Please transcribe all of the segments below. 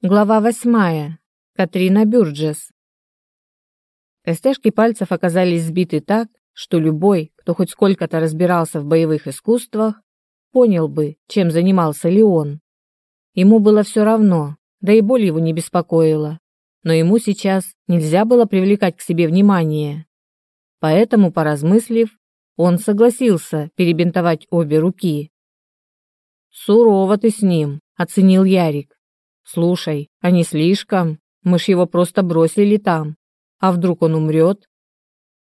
Глава восьмая. Катрина Бюрджес. Костяшки пальцев оказались сбиты так, что любой, кто хоть сколько-то разбирался в боевых искусствах, понял бы, чем занимался Леон. Ему было все равно, да и боль его не беспокоила. Но ему сейчас нельзя было привлекать к себе внимание. Поэтому, поразмыслив, он согласился перебинтовать обе руки. «Сурово ты с ним», — оценил Ярик. Слушай, а они слишком. Мы ж его просто бросили там. А вдруг он умрет?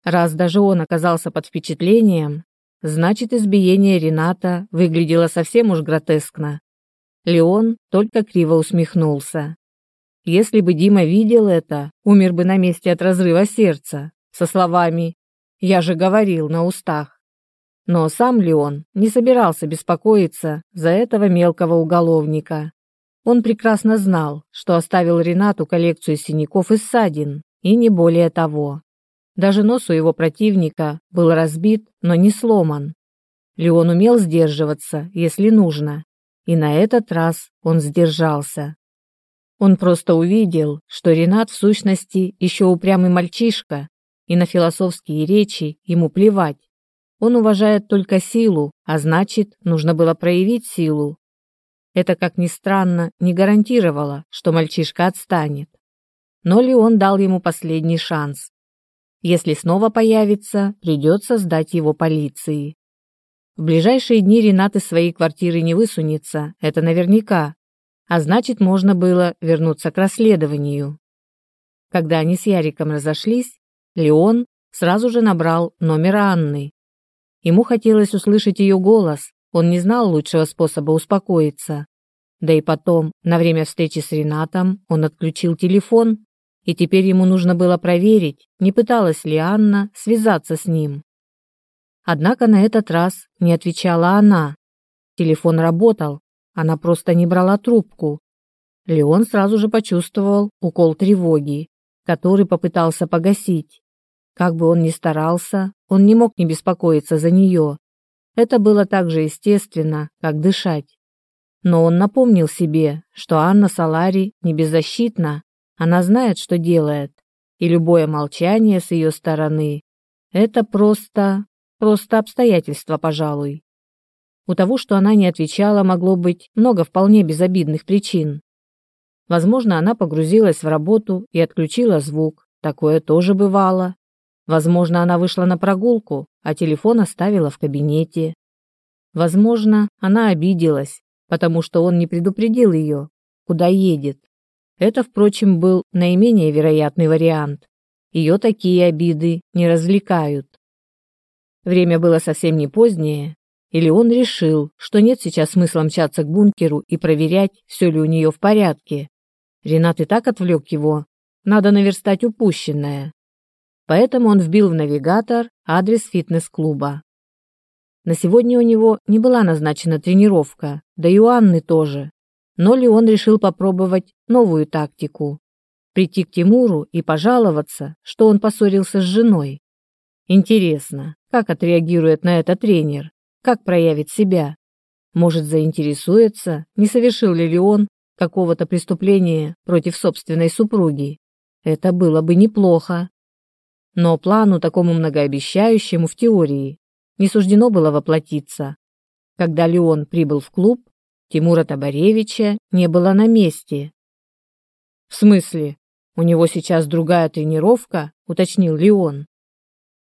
Раз даже он оказался под впечатлением, значит, избиение Рената выглядело совсем уж гротескно. Леон только криво усмехнулся. Если бы Дима видел это, умер бы на месте от разрыва сердца, со словами «Я же говорил на устах». Но сам Леон не собирался беспокоиться за этого мелкого уголовника. Он прекрасно знал, что оставил Ренату коллекцию синяков и ссадин, и не более того. Даже нос у его противника был разбит, но не сломан. Леон умел сдерживаться, если нужно, и на этот раз он сдержался. Он просто увидел, что Ренат в сущности еще упрямый мальчишка, и на философские речи ему плевать. Он уважает только силу, а значит, нужно было проявить силу, это, как ни странно, не гарантировало, что мальчишка отстанет. Но Леон дал ему последний шанс. Если снова появится, придется сдать его полиции. В ближайшие дни Ренат из своей квартиры не высунется, это наверняка. А значит, можно было вернуться к расследованию. Когда они с Яриком разошлись, Леон сразу же набрал номер Анны. Ему хотелось услышать ее голос, он не знал лучшего способа успокоиться. Да и потом, на время встречи с Ренатом, он отключил телефон, и теперь ему нужно было проверить, не пыталась ли Анна связаться с ним. Однако на этот раз не отвечала она. Телефон работал, она просто не брала трубку. Леон сразу же почувствовал укол тревоги, который попытался погасить. Как бы он ни старался, он не мог не беспокоиться за нее. Это было так же естественно, как дышать. Но он напомнил себе, что Анна Салари не беззащитна, она знает, что делает, и любое молчание с ее стороны – это просто... просто обстоятельства, пожалуй. У того, что она не отвечала, могло быть много вполне безобидных причин. Возможно, она погрузилась в работу и отключила звук, такое тоже бывало. Возможно, она вышла на прогулку а телефон оставила в кабинете. Возможно, она обиделась, потому что он не предупредил ее, куда едет. Это, впрочем, был наименее вероятный вариант. Ее такие обиды не развлекают. Время было совсем не позднее, или он решил, что нет сейчас смысла мчаться к бункеру и проверять, все ли у нее в порядке. Ренат и так отвлек его. Надо наверстать упущенное поэтому он вбил в навигатор адрес фитнес-клуба. На сегодня у него не была назначена тренировка, да и у Анны тоже. Но Леон решил попробовать новую тактику – прийти к Тимуру и пожаловаться, что он поссорился с женой. Интересно, как отреагирует на это тренер, как проявит себя. Может, заинтересуется, не совершил ли Леон какого-то преступления против собственной супруги. Это было бы неплохо. Но плану такому многообещающему в теории не суждено было воплотиться. Когда Леон прибыл в клуб, Тимура Табаревича не было на месте. «В смысле? У него сейчас другая тренировка?» – уточнил Леон.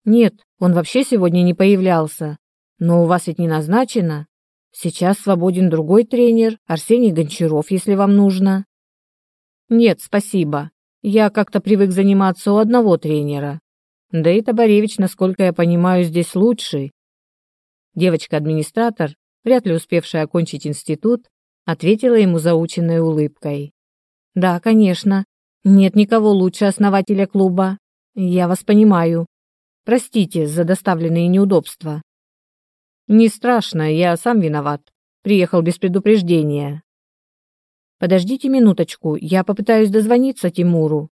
«Нет, он вообще сегодня не появлялся. Но у вас ведь не назначено. Сейчас свободен другой тренер, Арсений Гончаров, если вам нужно». «Нет, спасибо. Я как-то привык заниматься у одного тренера. Да и Табаревич, насколько я понимаю, здесь лучший. Девочка-администратор, вряд ли успевшая окончить институт, ответила ему заученной улыбкой. «Да, конечно. Нет никого лучше основателя клуба. Я вас понимаю. Простите за доставленные неудобства». «Не страшно, я сам виноват. Приехал без предупреждения». «Подождите минуточку, я попытаюсь дозвониться Тимуру»,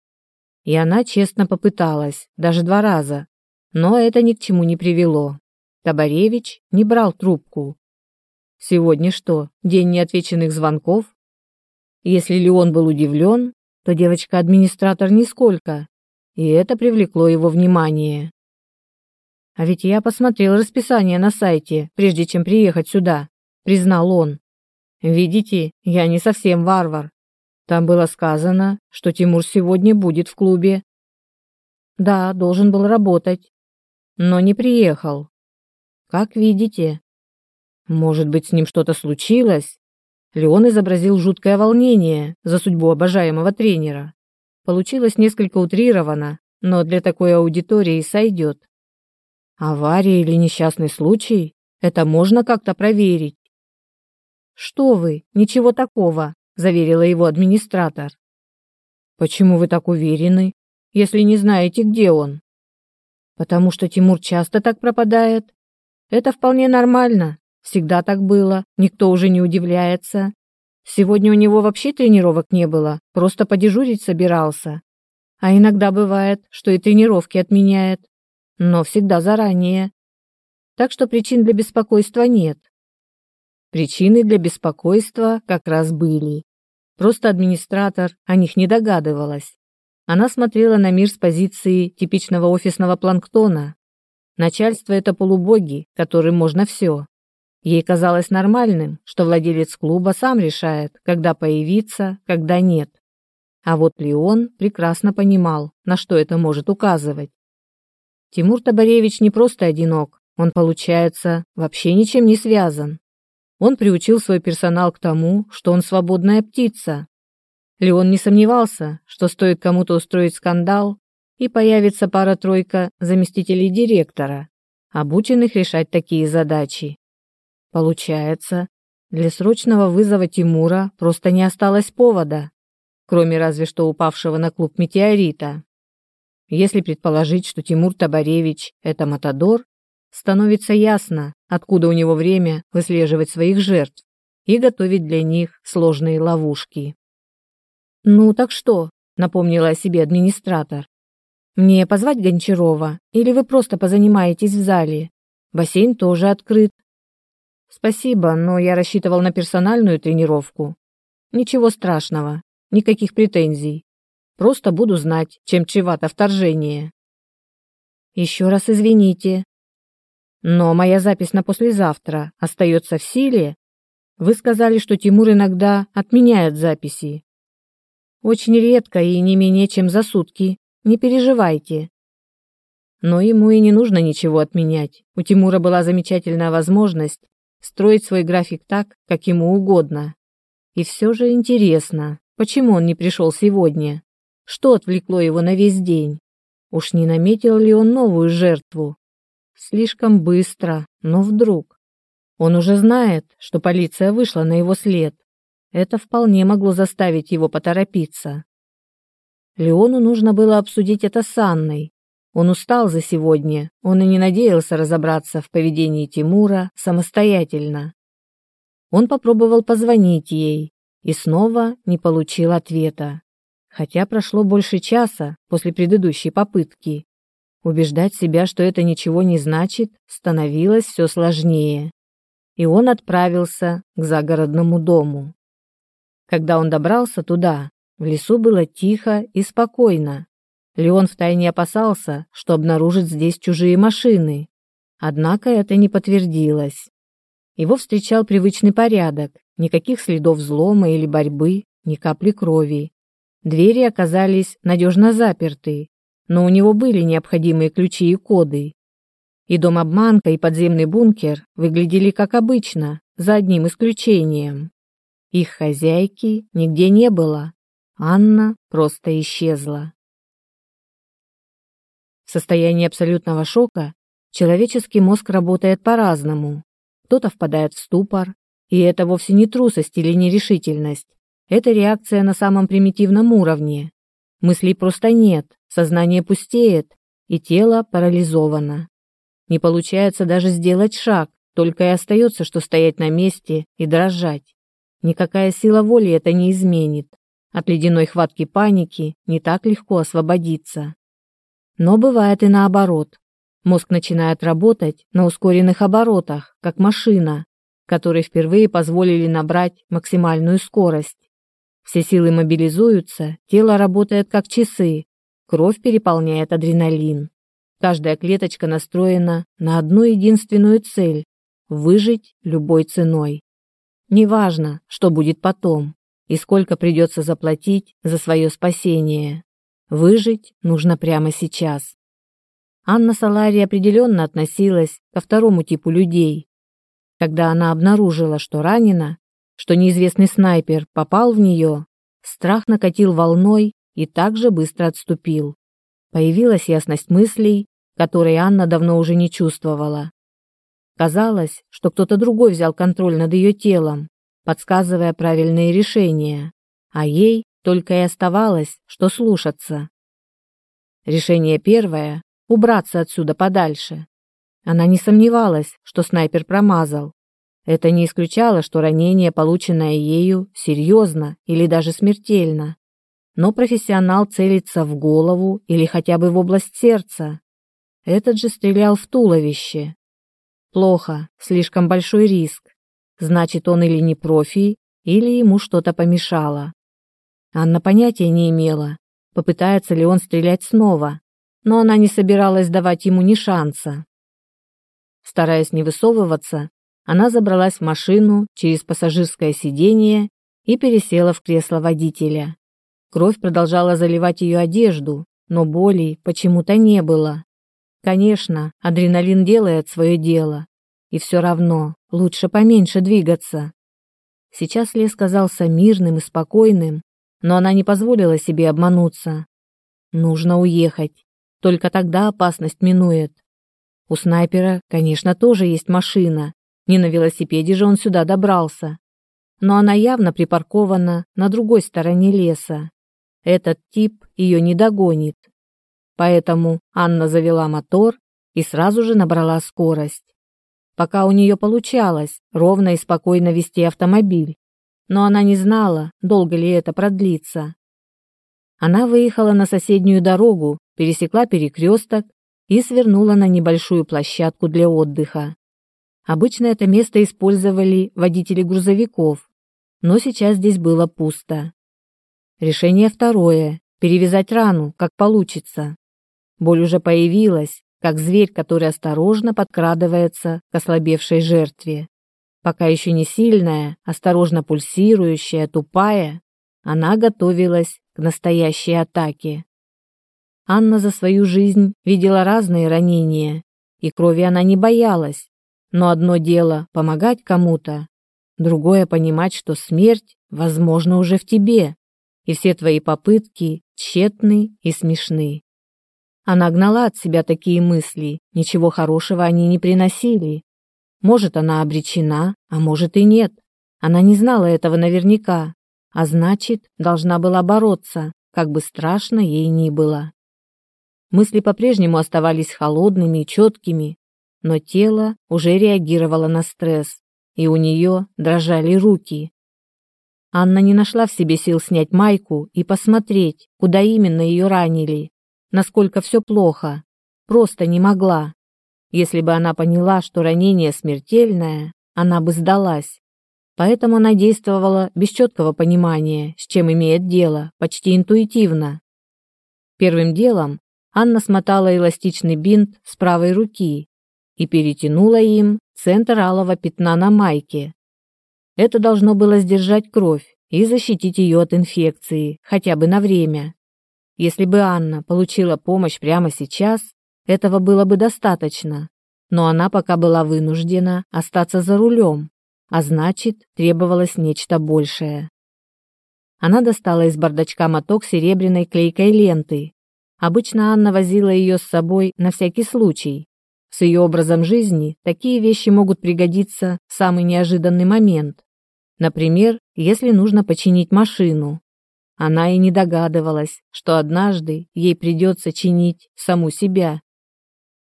и она честно попыталась, даже два раза. Но это ни к чему не привело. Табаревич не брал трубку. Сегодня что, день неотвеченных звонков? Если Леон был удивлен, то девочка-администратор нисколько. И это привлекло его внимание. «А ведь я посмотрел расписание на сайте, прежде чем приехать сюда», — признал он. «Видите, я не совсем варвар. Там было сказано, что Тимур сегодня будет в клубе. Да, должен был работать, но не приехал. Как видите. Может быть, с ним что-то случилось? Леон изобразил жуткое волнение за судьбу обожаемого тренера. Получилось несколько утрировано, но для такой аудитории сойдет. Авария или несчастный случай – это можно как-то проверить. Что вы, ничего такого заверила его администратор. Почему вы так уверены, если не знаете, где он? Потому что Тимур часто так пропадает. Это вполне нормально. Всегда так было. Никто уже не удивляется. Сегодня у него вообще тренировок не было. Просто подежурить собирался. А иногда бывает, что и тренировки отменяет. Но всегда заранее. Так что причин для беспокойства нет. Причины для беспокойства как раз были. Просто администратор о них не догадывалась. Она смотрела на мир с позиции типичного офисного планктона. Начальство – это полубоги, которым можно все. Ей казалось нормальным, что владелец клуба сам решает, когда появиться, когда нет. А вот Леон прекрасно понимал, на что это может указывать. Тимур Табаревич не просто одинок, он, получается, вообще ничем не связан. Он приучил свой персонал к тому, что он свободная птица. Леон не сомневался, что стоит кому-то устроить скандал, и появится пара-тройка заместителей директора, обученных решать такие задачи. Получается, для срочного вызова Тимура просто не осталось повода, кроме разве что упавшего на клуб метеорита. Если предположить, что Тимур Табаревич – это Матадор, становится ясно, откуда у него время выслеживать своих жертв и готовить для них сложные ловушки. «Ну так что?» – напомнила о себе администратор. «Мне позвать Гончарова, или вы просто позанимаетесь в зале? Бассейн тоже открыт». «Спасибо, но я рассчитывал на персональную тренировку. Ничего страшного, никаких претензий. Просто буду знать, чем чревато вторжение». «Еще раз извините», но моя запись на послезавтра остается в силе. Вы сказали, что Тимур иногда отменяет записи. Очень редко и не менее чем за сутки. Не переживайте. Но ему и не нужно ничего отменять. У Тимура была замечательная возможность строить свой график так, как ему угодно. И все же интересно, почему он не пришел сегодня? Что отвлекло его на весь день? Уж не наметил ли он новую жертву? Слишком быстро, но вдруг. Он уже знает, что полиция вышла на его след. Это вполне могло заставить его поторопиться. Леону нужно было обсудить это с Анной. Он устал за сегодня, он и не надеялся разобраться в поведении Тимура самостоятельно. Он попробовал позвонить ей и снова не получил ответа. Хотя прошло больше часа после предыдущей попытки, Убеждать себя, что это ничего не значит, становилось все сложнее. И он отправился к загородному дому. Когда он добрался туда, в лесу было тихо и спокойно. Леон втайне опасался, что обнаружит здесь чужие машины. Однако это не подтвердилось. Его встречал привычный порядок, никаких следов взлома или борьбы, ни капли крови. Двери оказались надежно заперты, но у него были необходимые ключи и коды. И дом обманка, и подземный бункер выглядели как обычно, за одним исключением. Их хозяйки нигде не было. Анна просто исчезла. В состоянии абсолютного шока человеческий мозг работает по-разному. Кто-то впадает в ступор, и это вовсе не трусость или нерешительность. Это реакция на самом примитивном уровне. Мыслей просто нет, Сознание пустеет, и тело парализовано. Не получается даже сделать шаг, только и остается, что стоять на месте и дрожать. Никакая сила воли это не изменит. От ледяной хватки паники не так легко освободиться. Но бывает и наоборот. Мозг начинает работать на ускоренных оборотах, как машина, которые впервые позволили набрать максимальную скорость. Все силы мобилизуются, тело работает как часы, Кровь переполняет адреналин. Каждая клеточка настроена на одну единственную цель – выжить любой ценой. Неважно, что будет потом и сколько придется заплатить за свое спасение. Выжить нужно прямо сейчас. Анна Салари определенно относилась ко второму типу людей. Когда она обнаружила, что ранена, что неизвестный снайпер попал в нее, страх накатил волной и также быстро отступил. Появилась ясность мыслей, которой Анна давно уже не чувствовала. Казалось, что кто-то другой взял контроль над ее телом, подсказывая правильные решения, а ей только и оставалось, что слушаться. Решение первое – убраться отсюда подальше. Она не сомневалась, что снайпер промазал. Это не исключало, что ранение, полученное ею, серьезно или даже смертельно но профессионал целится в голову или хотя бы в область сердца. Этот же стрелял в туловище. Плохо, слишком большой риск. Значит, он или не профи, или ему что-то помешало. Анна понятия не имела, попытается ли он стрелять снова, но она не собиралась давать ему ни шанса. Стараясь не высовываться, она забралась в машину через пассажирское сиденье и пересела в кресло водителя. Кровь продолжала заливать ее одежду, но боли почему-то не было. Конечно, адреналин делает свое дело. И все равно лучше поменьше двигаться. Сейчас лес казался мирным и спокойным, но она не позволила себе обмануться. Нужно уехать. Только тогда опасность минует. У снайпера, конечно, тоже есть машина. Не на велосипеде же он сюда добрался. Но она явно припаркована на другой стороне леса этот тип ее не догонит. Поэтому Анна завела мотор и сразу же набрала скорость. Пока у нее получалось ровно и спокойно вести автомобиль, но она не знала, долго ли это продлится. Она выехала на соседнюю дорогу, пересекла перекресток и свернула на небольшую площадку для отдыха. Обычно это место использовали водители грузовиков, но сейчас здесь было пусто. Решение второе – перевязать рану, как получится. Боль уже появилась, как зверь, который осторожно подкрадывается к ослабевшей жертве. Пока еще не сильная, осторожно пульсирующая, тупая, она готовилась к настоящей атаке. Анна за свою жизнь видела разные ранения, и крови она не боялась. Но одно дело – помогать кому-то, другое – понимать, что смерть, возможно, уже в тебе, и все твои попытки тщетны и смешны. Она гнала от себя такие мысли, ничего хорошего они не приносили. Может, она обречена, а может и нет. Она не знала этого наверняка, а значит, должна была бороться, как бы страшно ей ни было. Мысли по-прежнему оставались холодными и четкими, но тело уже реагировало на стресс, и у нее дрожали руки, Анна не нашла в себе сил снять майку и посмотреть, куда именно ее ранили, насколько все плохо. Просто не могла. Если бы она поняла, что ранение смертельное, она бы сдалась. Поэтому она действовала без четкого понимания, с чем имеет дело, почти интуитивно. Первым делом Анна смотала эластичный бинт с правой руки и перетянула им центр алого пятна на майке, это должно было сдержать кровь и защитить ее от инфекции, хотя бы на время. Если бы Анна получила помощь прямо сейчас, этого было бы достаточно. Но она пока была вынуждена остаться за рулем, а значит, требовалось нечто большее. Она достала из бардачка моток серебряной клейкой ленты. Обычно Анна возила ее с собой на всякий случай, с ее образом жизни такие вещи могут пригодиться в самый неожиданный момент. Например, если нужно починить машину. Она и не догадывалась, что однажды ей придется чинить саму себя.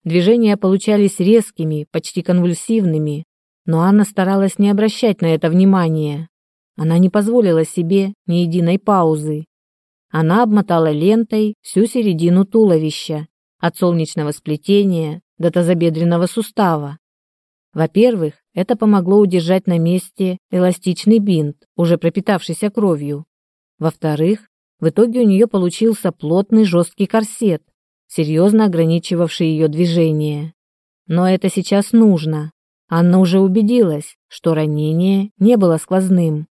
Движения получались резкими, почти конвульсивными, но Анна старалась не обращать на это внимания. Она не позволила себе ни единой паузы. Она обмотала лентой всю середину туловища, от солнечного сплетения до тазобедренного сустава. Во-первых, это помогло удержать на месте эластичный бинт, уже пропитавшийся кровью. Во-вторых, в итоге у нее получился плотный жесткий корсет, серьезно ограничивавший ее движение. Но это сейчас нужно. Анна уже убедилась, что ранение не было сквозным.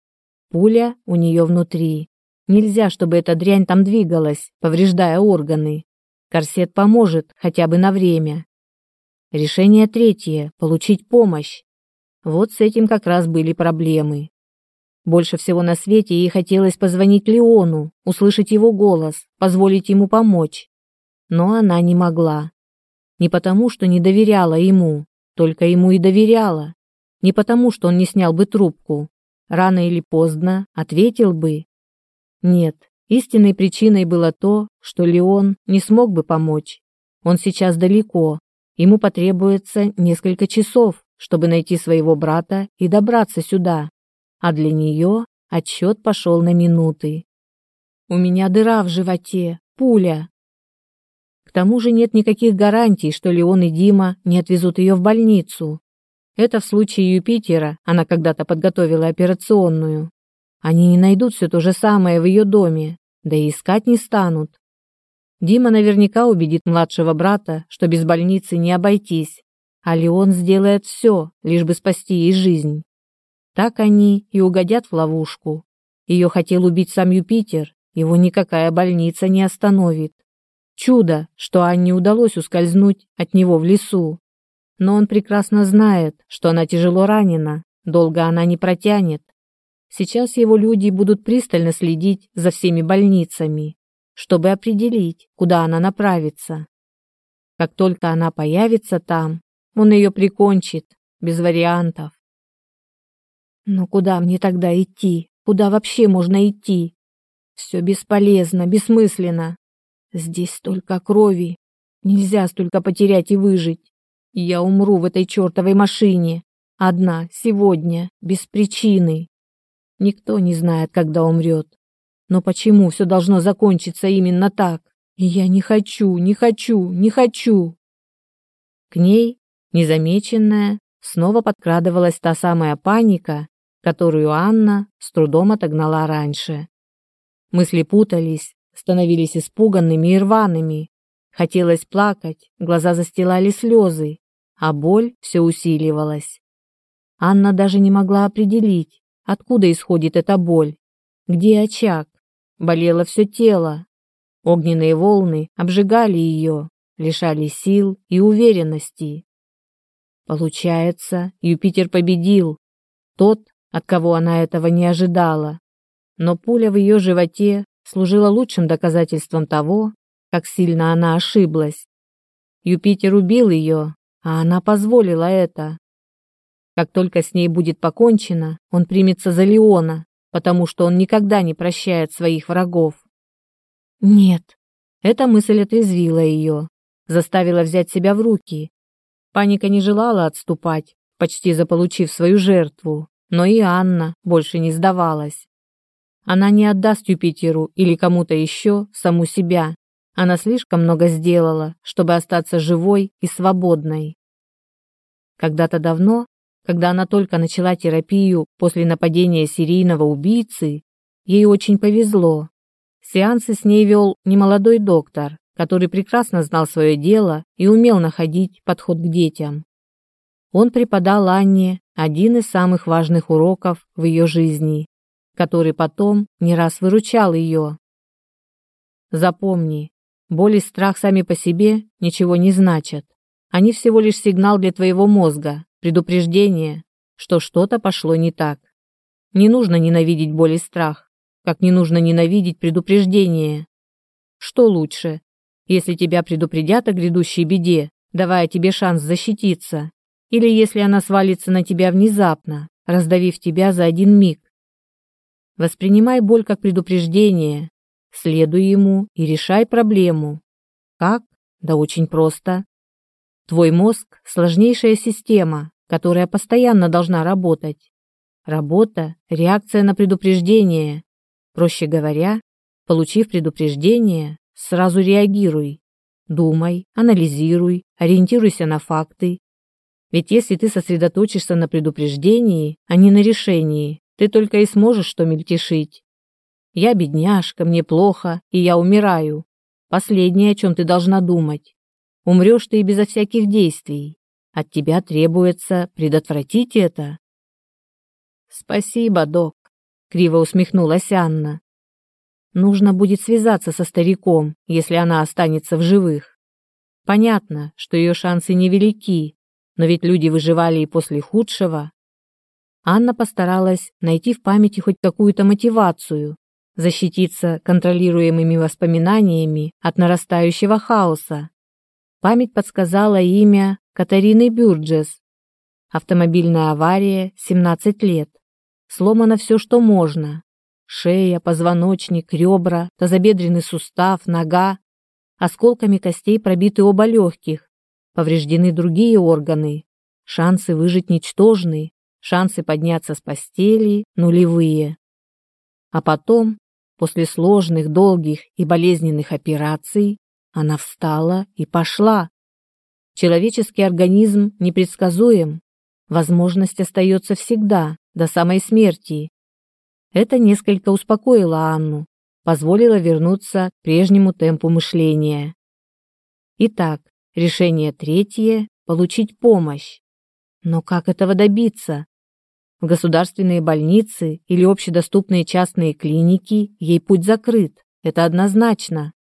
Пуля у нее внутри. Нельзя, чтобы эта дрянь там двигалась, повреждая органы. Корсет поможет хотя бы на время. Решение третье – получить помощь. Вот с этим как раз были проблемы. Больше всего на свете ей хотелось позвонить Леону, услышать его голос, позволить ему помочь. Но она не могла. Не потому, что не доверяла ему, только ему и доверяла. Не потому, что он не снял бы трубку. Рано или поздно ответил бы. Нет, истинной причиной было то, что Леон не смог бы помочь. Он сейчас далеко, Ему потребуется несколько часов, чтобы найти своего брата и добраться сюда. А для нее отсчет пошел на минуты. У меня дыра в животе, пуля. К тому же нет никаких гарантий, что Леон и Дима не отвезут ее в больницу. Это в случае Юпитера, она когда-то подготовила операционную. Они не найдут все то же самое в ее доме, да и искать не станут. Дима наверняка убедит младшего брата, что без больницы не обойтись, а Леон сделает все, лишь бы спасти ей жизнь. Так они и угодят в ловушку. Ее хотел убить сам Юпитер, его никакая больница не остановит. Чудо, что Анне удалось ускользнуть от него в лесу. Но он прекрасно знает, что она тяжело ранена, долго она не протянет. Сейчас его люди будут пристально следить за всеми больницами чтобы определить, куда она направится. Как только она появится там, он ее прикончит, без вариантов. Но куда мне тогда идти? Куда вообще можно идти? Все бесполезно, бессмысленно. Здесь столько крови. Нельзя столько потерять и выжить. Я умру в этой чертовой машине. Одна, сегодня, без причины. Никто не знает, когда умрет. Но почему все должно закончиться именно так? И я не хочу, не хочу, не хочу. К ней, незамеченная, снова подкрадывалась та самая паника, которую Анна с трудом отогнала раньше. Мысли путались, становились испуганными и рваными. Хотелось плакать, глаза застилали слезы, а боль все усиливалась. Анна даже не могла определить, откуда исходит эта боль, где очаг, Болело все тело. Огненные волны обжигали ее, лишали сил и уверенности. Получается, Юпитер победил. Тот, от кого она этого не ожидала. Но пуля в ее животе служила лучшим доказательством того, как сильно она ошиблась. Юпитер убил ее, а она позволила это. Как только с ней будет покончено, он примется за Леона, потому что он никогда не прощает своих врагов. Нет, эта мысль отрезвила ее, заставила взять себя в руки. Паника не желала отступать, почти заполучив свою жертву, но и Анна больше не сдавалась. Она не отдаст Юпитеру или кому-то еще саму себя. Она слишком много сделала, чтобы остаться живой и свободной. Когда-то давно когда она только начала терапию после нападения серийного убийцы, ей очень повезло. Сеансы с ней вел немолодой доктор, который прекрасно знал свое дело и умел находить подход к детям. Он преподал Анне один из самых важных уроков в ее жизни, который потом не раз выручал ее. Запомни, боль и страх сами по себе ничего не значат. Они всего лишь сигнал для твоего мозга, предупреждение, что что-то пошло не так. Не нужно ненавидеть боль и страх, как не нужно ненавидеть предупреждение. Что лучше, если тебя предупредят о грядущей беде, давая тебе шанс защититься, или если она свалится на тебя внезапно, раздавив тебя за один миг. Воспринимай боль как предупреждение, следуй ему и решай проблему. Как? Да очень просто. Твой мозг – сложнейшая система, которая постоянно должна работать. Работа – реакция на предупреждение. Проще говоря, получив предупреждение, сразу реагируй. Думай, анализируй, ориентируйся на факты. Ведь если ты сосредоточишься на предупреждении, а не на решении, ты только и сможешь что мельтешить. Я бедняжка, мне плохо, и я умираю. Последнее, о чем ты должна думать. Умрешь ты и безо всяких действий. От тебя требуется предотвратить это». «Спасибо, док», — криво усмехнулась Анна. «Нужно будет связаться со стариком, если она останется в живых. Понятно, что ее шансы невелики, но ведь люди выживали и после худшего». Анна постаралась найти в памяти хоть какую-то мотивацию, защититься контролируемыми воспоминаниями от нарастающего хаоса, Память подсказала имя Катарины Бюрджес. Автомобильная авария, 17 лет. Сломано все, что можно. Шея, позвоночник, ребра, тазобедренный сустав, нога. Осколками костей пробиты оба легких. Повреждены другие органы. Шансы выжить ничтожны. Шансы подняться с постели нулевые. А потом, после сложных, долгих и болезненных операций, она встала и пошла. Человеческий организм непредсказуем. Возможность остается всегда, до самой смерти. Это несколько успокоило Анну, позволило вернуться к прежнему темпу мышления. Итак, решение третье – получить помощь. Но как этого добиться? В государственные больницы или общедоступные частные клиники ей путь закрыт, это однозначно.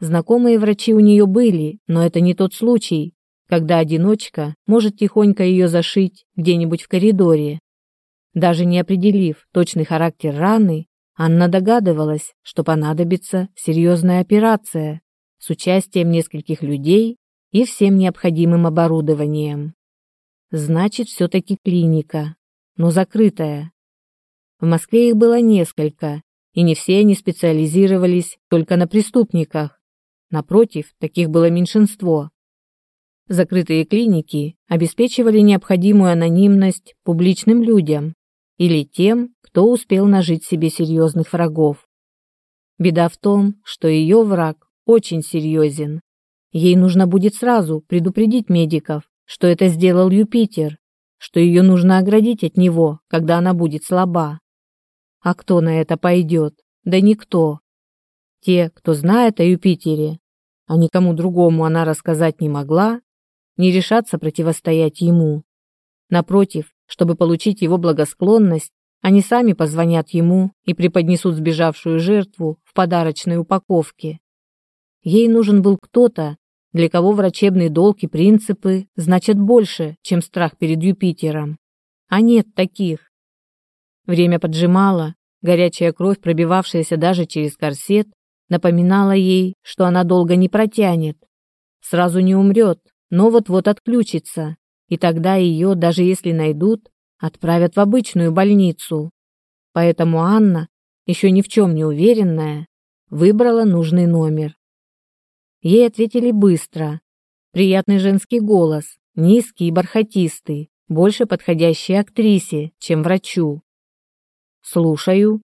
Знакомые врачи у нее были, но это не тот случай, когда одиночка может тихонько ее зашить где-нибудь в коридоре. Даже не определив точный характер раны, Анна догадывалась, что понадобится серьезная операция с участием нескольких людей и всем необходимым оборудованием. Значит, все-таки клиника, но закрытая. В Москве их было несколько, и не все они специализировались только на преступниках. Напротив, таких было меньшинство. Закрытые клиники обеспечивали необходимую анонимность публичным людям или тем, кто успел нажить себе серьезных врагов. Беда в том, что ее враг очень серьезен. Ей нужно будет сразу предупредить медиков, что это сделал Юпитер, что ее нужно оградить от него, когда она будет слаба. А кто на это пойдет? Да никто. Те, кто знает о Юпитере, а никому другому она рассказать не могла, не решаться противостоять ему. Напротив, чтобы получить его благосклонность, они сами позвонят ему и преподнесут сбежавшую жертву в подарочной упаковке. Ей нужен был кто-то, для кого врачебные долги и принципы значат больше, чем страх перед Юпитером. А нет таких. Время поджимало, горячая кровь, пробивавшаяся даже через корсет, напоминала ей, что она долго не протянет. Сразу не умрет, но вот-вот отключится, и тогда ее, даже если найдут, отправят в обычную больницу. Поэтому Анна, еще ни в чем не уверенная, выбрала нужный номер. Ей ответили быстро. Приятный женский голос, низкий и бархатистый, больше подходящий актрисе, чем врачу. «Слушаю».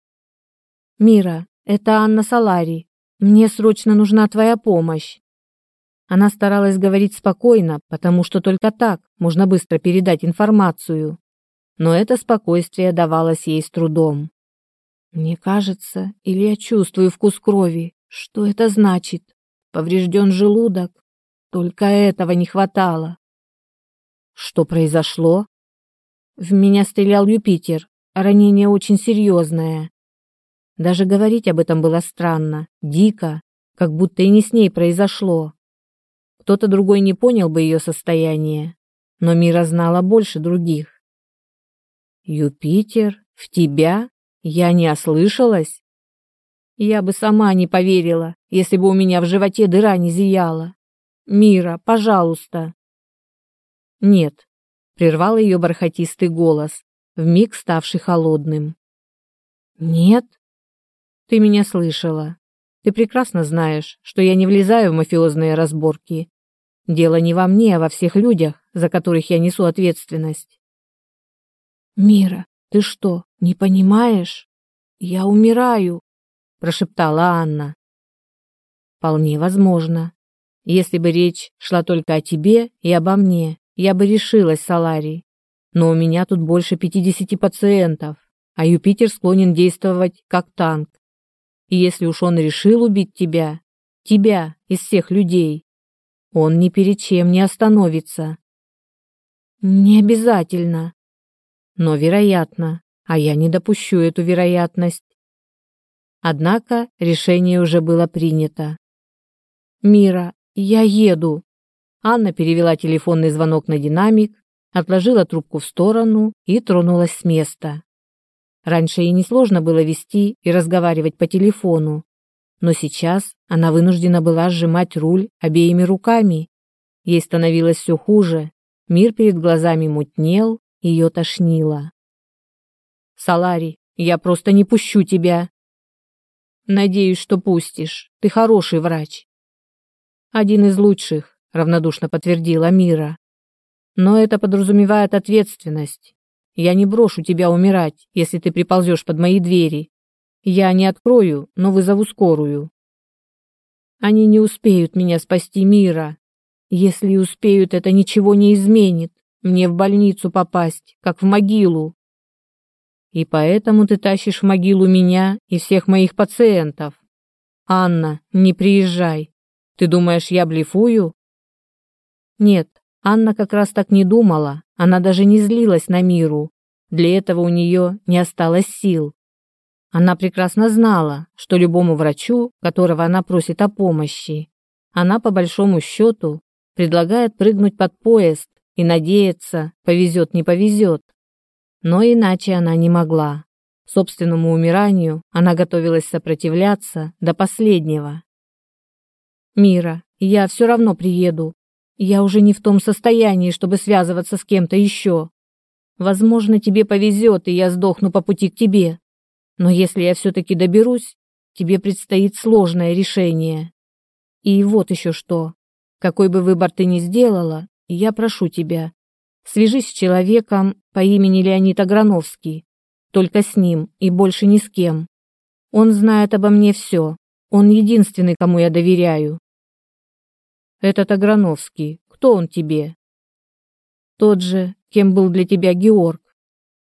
«Мира, это Анна Салари. Мне срочно нужна твоя помощь. Она старалась говорить спокойно, потому что только так можно быстро передать информацию. Но это спокойствие давалось ей с трудом. Мне кажется, или я чувствую вкус крови. Что это значит? Поврежден желудок? Только этого не хватало. Что произошло? В меня стрелял Юпитер. Ранение очень серьезное. Даже говорить об этом было странно, дико, как будто и не с ней произошло. Кто-то другой не понял бы ее состояние, но Мира знала больше других. «Юпитер? В тебя? Я не ослышалась?» Я бы сама не поверила, если бы у меня в животе дыра не зияла. Мира, пожалуйста. Нет, прервал ее бархатистый голос, вмиг ставший холодным. Нет, ты меня слышала. Ты прекрасно знаешь, что я не влезаю в мафиозные разборки. Дело не во мне, а во всех людях, за которых я несу ответственность. Мира, ты что, не понимаешь? Я умираю, прошептала Анна. Вполне возможно. Если бы речь шла только о тебе и обо мне, я бы решилась, Саларий. Но у меня тут больше 50 пациентов, а Юпитер склонен действовать как танк. И если уж он решил убить тебя, тебя из всех людей, он ни перед чем не остановится. Не обязательно. Но вероятно, а я не допущу эту вероятность. Однако решение уже было принято. «Мира, я еду». Анна перевела телефонный звонок на динамик, отложила трубку в сторону и тронулась с места. Раньше ей несложно было вести и разговаривать по телефону, но сейчас она вынуждена была сжимать руль обеими руками. Ей становилось все хуже, мир перед глазами мутнел, ее тошнило. «Салари, я просто не пущу тебя!» «Надеюсь, что пустишь. Ты хороший врач». «Один из лучших», — равнодушно подтвердила Мира. «Но это подразумевает ответственность. Я не брошу тебя умирать, если ты приползешь под мои двери. Я не открою, но вызову скорую. Они не успеют меня спасти мира. Если и успеют, это ничего не изменит. Мне в больницу попасть, как в могилу. И поэтому ты тащишь в могилу меня и всех моих пациентов. Анна, не приезжай. Ты думаешь, я блефую? Нет, Анна как раз так не думала, она даже не злилась на миру. Для этого у нее не осталось сил. Она прекрасно знала, что любому врачу, которого она просит о помощи, она по большому счету предлагает прыгнуть под поезд и надеяться, повезет, не повезет. Но иначе она не могла. Собственному умиранию она готовилась сопротивляться до последнего. «Мира, я все равно приеду», я уже не в том состоянии, чтобы связываться с кем-то еще. Возможно, тебе повезет, и я сдохну по пути к тебе. Но если я все-таки доберусь, тебе предстоит сложное решение. И вот еще что. Какой бы выбор ты ни сделала, я прошу тебя, свяжись с человеком по имени Леонид Аграновский. Только с ним и больше ни с кем. Он знает обо мне все. Он единственный, кому я доверяю. Этот Аграновский, кто он тебе? Тот же, кем был для тебя Георг.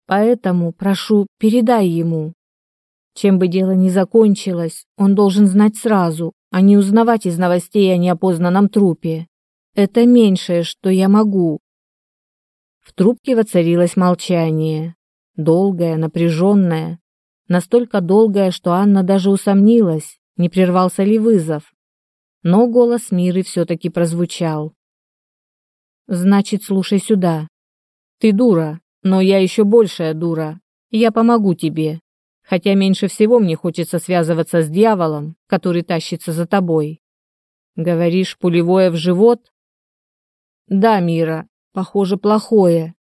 Поэтому, прошу, передай ему. Чем бы дело ни закончилось, он должен знать сразу, а не узнавать из новостей о неопознанном трупе. Это меньшее, что я могу. В трубке воцарилось молчание. Долгое, напряженное. Настолько долгое, что Анна даже усомнилась, не прервался ли вызов но голос Миры все-таки прозвучал. «Значит, слушай сюда. Ты дура, но я еще большая дура. Я помогу тебе. Хотя меньше всего мне хочется связываться с дьяволом, который тащится за тобой. Говоришь, пулевое в живот? Да, Мира, похоже, плохое.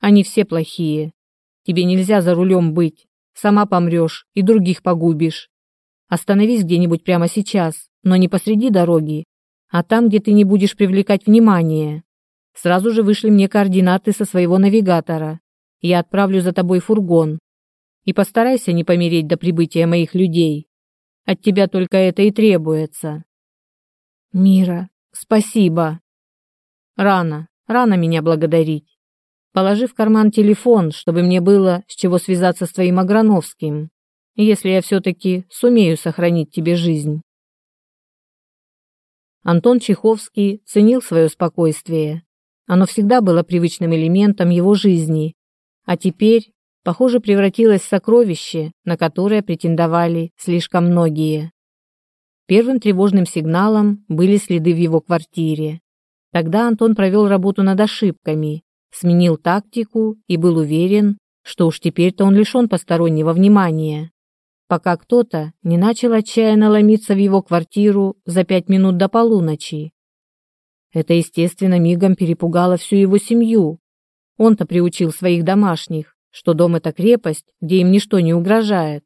Они все плохие. Тебе нельзя за рулем быть. Сама помрешь и других погубишь. Остановись где-нибудь прямо сейчас но не посреди дороги, а там, где ты не будешь привлекать внимание. Сразу же вышли мне координаты со своего навигатора. Я отправлю за тобой фургон. И постарайся не помереть до прибытия моих людей. От тебя только это и требуется. Мира, спасибо. Рано, рано меня благодарить. Положи в карман телефон, чтобы мне было с чего связаться с твоим Аграновским, если я все-таки сумею сохранить тебе жизнь. Антон Чеховский ценил свое спокойствие. Оно всегда было привычным элементом его жизни, а теперь, похоже, превратилось в сокровище, на которое претендовали слишком многие. Первым тревожным сигналом были следы в его квартире. Тогда Антон провел работу над ошибками, сменил тактику и был уверен, что уж теперь-то он лишен постороннего внимания пока кто-то не начал отчаянно ломиться в его квартиру за пять минут до полуночи. Это, естественно, мигом перепугало всю его семью. Он-то приучил своих домашних, что дом – это крепость, где им ничто не угрожает.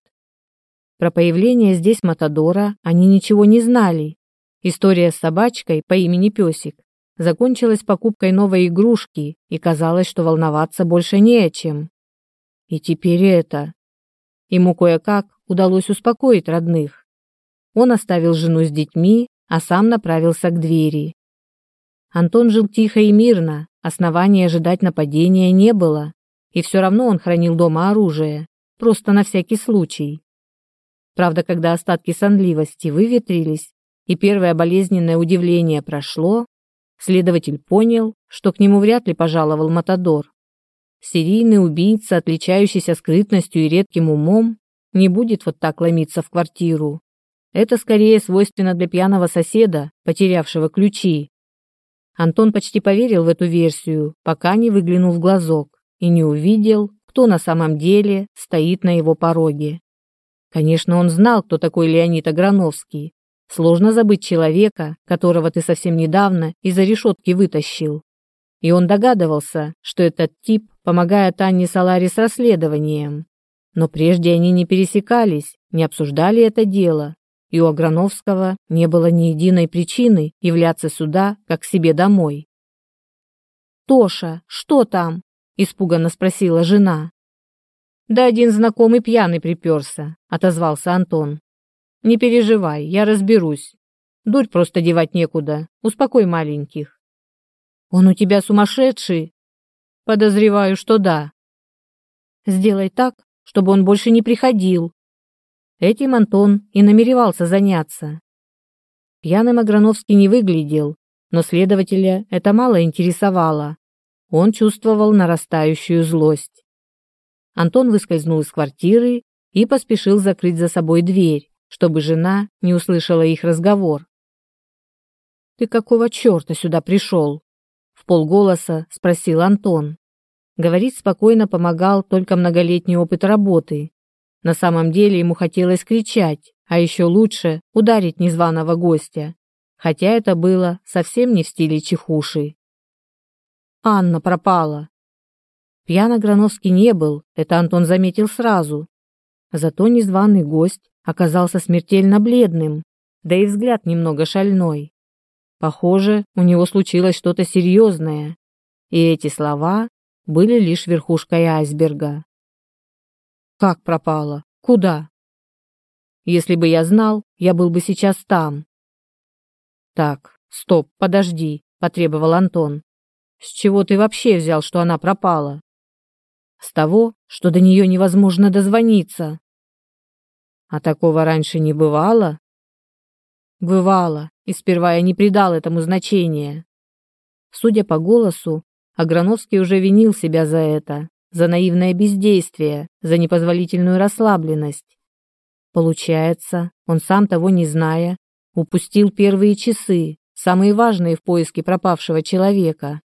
Про появление здесь Матадора они ничего не знали. История с собачкой по имени Песик закончилась покупкой новой игрушки, и казалось, что волноваться больше не о чем. И теперь это Ему кое-как удалось успокоить родных. Он оставил жену с детьми, а сам направился к двери. Антон жил тихо и мирно, оснований ожидать нападения не было, и все равно он хранил дома оружие, просто на всякий случай. Правда, когда остатки сонливости выветрились и первое болезненное удивление прошло, следователь понял, что к нему вряд ли пожаловал Матадор серийный убийца, отличающийся скрытностью и редким умом, не будет вот так ломиться в квартиру. Это скорее свойственно для пьяного соседа, потерявшего ключи. Антон почти поверил в эту версию, пока не выглянул в глазок и не увидел, кто на самом деле стоит на его пороге. Конечно, он знал, кто такой Леонид Аграновский. Сложно забыть человека, которого ты совсем недавно из-за решетки вытащил и он догадывался, что этот тип помогает Анне Салари с расследованием. Но прежде они не пересекались, не обсуждали это дело, и у Аграновского не было ни единой причины являться сюда, как к себе домой. «Тоша, что там?» – испуганно спросила жена. «Да один знакомый пьяный приперся», – отозвался Антон. «Не переживай, я разберусь. Дурь просто девать некуда. Успокой маленьких». Он у тебя сумасшедший. Подозреваю, что да. Сделай так, чтобы он больше не приходил. Этим Антон и намеревался заняться. Пьяным Аграновский не выглядел, но следователя это мало интересовало. Он чувствовал нарастающую злость. Антон выскользнул из квартиры и поспешил закрыть за собой дверь, чтобы жена не услышала их разговор. «Ты какого черта сюда пришел?» в полголоса спросил Антон. Говорить спокойно помогал только многолетний опыт работы. На самом деле ему хотелось кричать, а еще лучше ударить незваного гостя, хотя это было совсем не в стиле чехуши. Анна пропала. Пьяно Грановский не был, это Антон заметил сразу. Зато незваный гость оказался смертельно бледным, да и взгляд немного шальной. Похоже, у него случилось что-то серьезное. И эти слова были лишь верхушкой айсберга. «Как пропала? Куда?» «Если бы я знал, я был бы сейчас там». «Так, стоп, подожди», — потребовал Антон. «С чего ты вообще взял, что она пропала?» «С того, что до нее невозможно дозвониться». «А такого раньше не бывало?» «Бывало. И сперва я не придал этому значения. Судя по голосу, Аграновский уже винил себя за это, за наивное бездействие, за непозволительную расслабленность. Получается, он сам того не зная, упустил первые часы, самые важные в поиске пропавшего человека.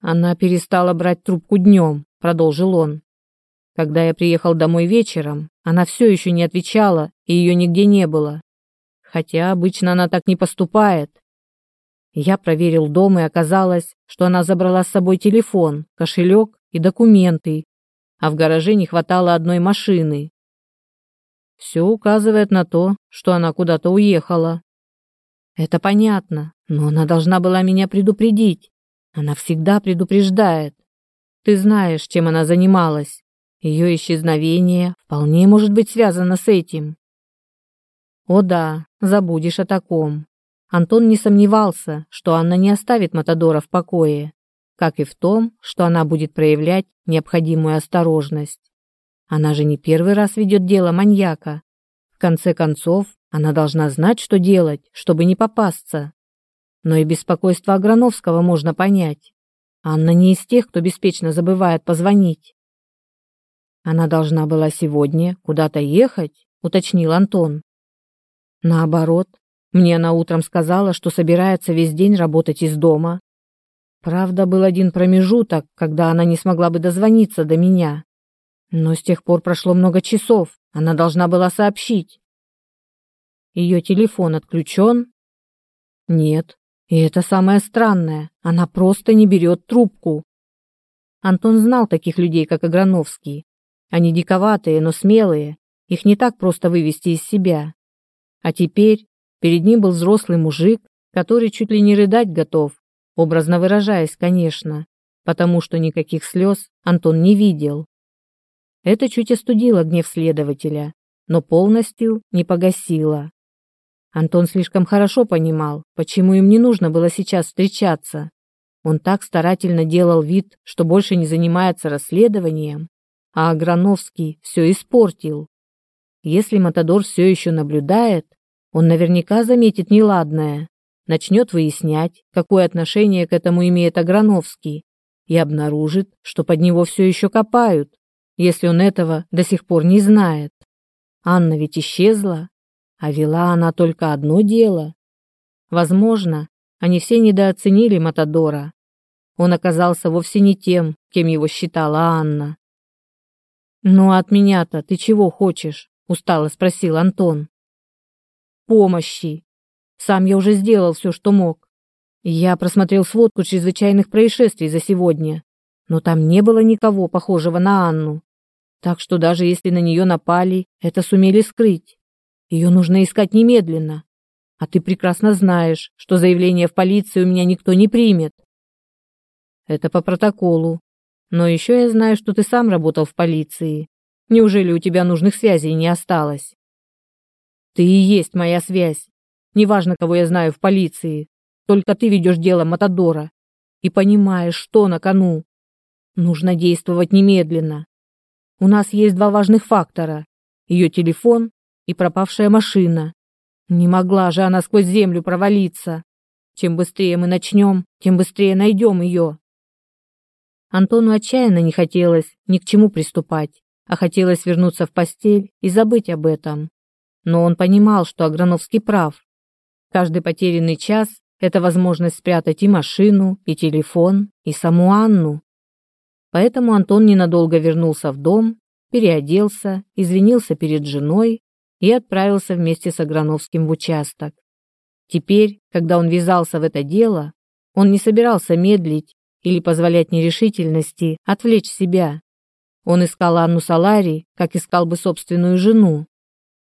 Она перестала брать трубку днем, продолжил он. Когда я приехал домой вечером, она все еще не отвечала, и ее нигде не было хотя обычно она так не поступает. Я проверил дом, и оказалось, что она забрала с собой телефон, кошелек и документы, а в гараже не хватало одной машины. Все указывает на то, что она куда-то уехала. Это понятно, но она должна была меня предупредить. Она всегда предупреждает. Ты знаешь, чем она занималась. Ее исчезновение вполне может быть связано с этим. О да, забудешь о таком. Антон не сомневался, что Анна не оставит Матадора в покое, как и в том, что она будет проявлять необходимую осторожность. Она же не первый раз ведет дело маньяка. В конце концов, она должна знать, что делать, чтобы не попасться. Но и беспокойство Аграновского можно понять. Анна не из тех, кто беспечно забывает позвонить. «Она должна была сегодня куда-то ехать?» — уточнил Антон. Наоборот, мне она утром сказала, что собирается весь день работать из дома. Правда, был один промежуток, когда она не смогла бы дозвониться до меня. Но с тех пор прошло много часов, она должна была сообщить. Ее телефон отключен? Нет. И это самое странное, она просто не берет трубку. Антон знал таких людей, как Аграновский. Они диковатые, но смелые, их не так просто вывести из себя. А теперь перед ним был взрослый мужик, который чуть ли не рыдать готов, образно выражаясь, конечно, потому что никаких слез Антон не видел. Это чуть остудило гнев следователя, но полностью не погасило. Антон слишком хорошо понимал, почему им не нужно было сейчас встречаться. Он так старательно делал вид, что больше не занимается расследованием, а Аграновский все испортил. Если Матадор все еще наблюдает, он наверняка заметит неладное, начнет выяснять, какое отношение к этому имеет Аграновский, и обнаружит, что под него все еще копают, если он этого до сих пор не знает. Анна ведь исчезла, а вела она только одно дело. Возможно, они все недооценили Матадора. Он оказался вовсе не тем, кем его считала Анна. «Ну а от меня-то ты чего хочешь?» – устало спросил Антон помощи. Сам я уже сделал все, что мог. Я просмотрел сводку чрезвычайных происшествий за сегодня, но там не было никого похожего на Анну. Так что даже если на нее напали, это сумели скрыть. Ее нужно искать немедленно. А ты прекрасно знаешь, что заявление в полицию у меня никто не примет. Это по протоколу. Но еще я знаю, что ты сам работал в полиции. Неужели у тебя нужных связей не осталось? Ты и есть моя связь. Неважно, кого я знаю в полиции. Только ты ведешь дело Матадора и понимаешь, что на кону. Нужно действовать немедленно. У нас есть два важных фактора. Ее телефон и пропавшая машина. Не могла же она сквозь землю провалиться. Чем быстрее мы начнем, тем быстрее найдем ее. Антону отчаянно не хотелось ни к чему приступать, а хотелось вернуться в постель и забыть об этом но он понимал, что Аграновский прав. Каждый потерянный час – это возможность спрятать и машину, и телефон, и саму Анну. Поэтому Антон ненадолго вернулся в дом, переоделся, извинился перед женой и отправился вместе с Аграновским в участок. Теперь, когда он ввязался в это дело, он не собирался медлить или позволять нерешительности отвлечь себя. Он искал Анну Салари, как искал бы собственную жену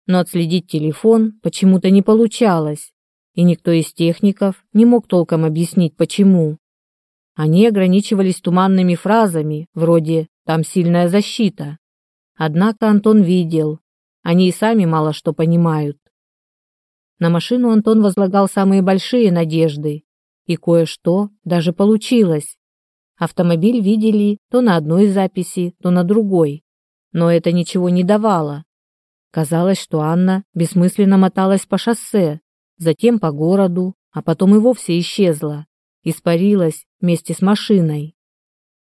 но отследить телефон почему-то не получалось, и никто из техников не мог толком объяснить почему. Они ограничивались туманными фразами, вроде «там сильная защита». Однако Антон видел, они и сами мало что понимают. На машину Антон возлагал самые большие надежды, и кое-что даже получилось. Автомобиль видели то на одной записи, то на другой, но это ничего не давало. Казалось, что Анна бессмысленно моталась по шоссе, затем по городу, а потом и вовсе исчезла, испарилась вместе с машиной.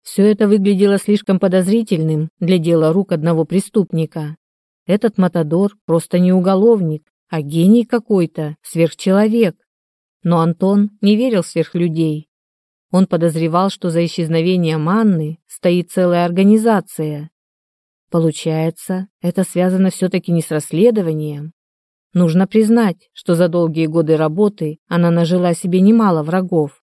Все это выглядело слишком подозрительным для дела рук одного преступника. Этот Матадор просто не уголовник, а гений какой-то, сверхчеловек. Но Антон не верил в сверхлюдей. Он подозревал, что за исчезновением Анны стоит целая организация, Получается, это связано все-таки не с расследованием. Нужно признать, что за долгие годы работы она нажила себе немало врагов.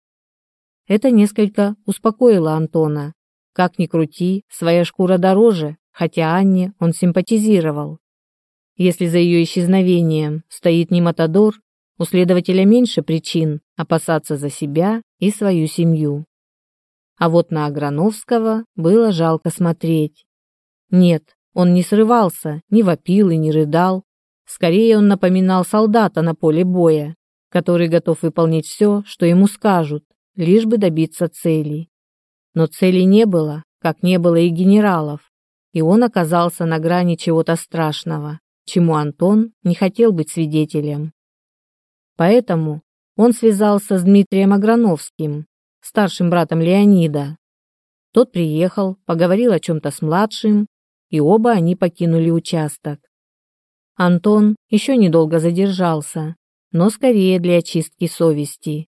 Это несколько успокоило Антона. Как ни крути, своя шкура дороже, хотя Анне он симпатизировал. Если за ее исчезновением стоит не Матадор, у следователя меньше причин опасаться за себя и свою семью. А вот на Аграновского было жалко смотреть. Нет, он не срывался, не вопил и не рыдал. Скорее он напоминал солдата на поле боя, который готов выполнить все, что ему скажут, лишь бы добиться цели. Но цели не было, как не было и генералов, и он оказался на грани чего-то страшного, чему Антон не хотел быть свидетелем. Поэтому он связался с Дмитрием Аграновским, старшим братом Леонида. Тот приехал, поговорил о чем-то с младшим, и оба они покинули участок. Антон еще недолго задержался, но скорее для очистки совести.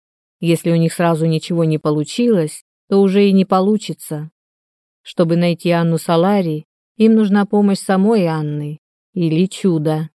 Если у них сразу ничего не получилось, то уже и не получится. Чтобы найти Анну Салари, им нужна помощь самой Анны или чудо.